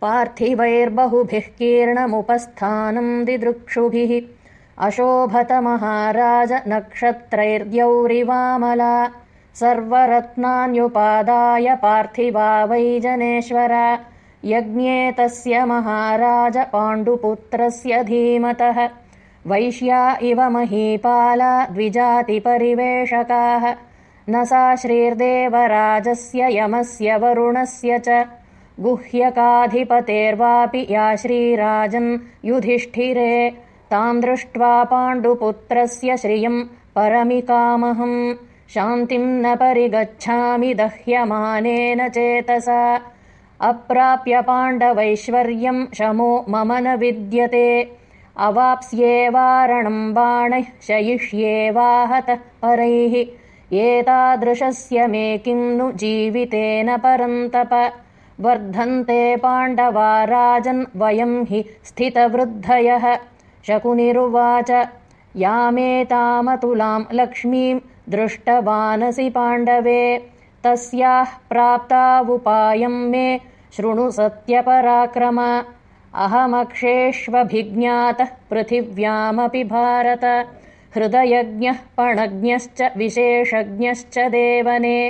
पार्थिवैर्बहुभिः कीर्णमुपस्थानम् दिदृक्षुभिः अशोभत महाराज नक्षत्रैर्द्यौरिवामला सर्वरत्नान्युपादाय पार्थिवा वै जनेश्वर। यज्ञे तस्य महाराज पाण्डुपुत्रस्य धीमतः। वैश्या इव महीपाला द्विजातिपरिवेशकाः। न सा श्रीर्देवराजस्य यमस्य वरुणस्य च गुह्यकाधिपतेर्वापि या श्रीराजन् युधिष्ठिरे। ताम् दृष्ट्वा पाण्डुपुत्रस्य श्रियम् परमिकामहम्। शान्तिम् न परिगच्छामि दह्यमानेन चेतसा। अप्राप्य पाण्डवैश्वर्यम् शमो मम न विद्यते। अवाप्स्येवारणम् बाणैः शयिष्येवाहतः परैः। एतादृशस्य मे किम् नु जीवितेन परन्तप वर्धन्ते पाण्डवा राजन् वयम् हि स्थितवृद्धयः। शकुनिरुवाच यामेतामतुलाम् लक्ष्मीम् दृष्टवानसि पाण्डवे तस्याः प्राप्तावुपायम् मे शृणु सत्यपराक्रम। अहमक्षेष्वभिज्ञातः पृथिव्यामपि भारत हृदयज्ञः पणज्ञश्च विशेषज्ञश्च देवने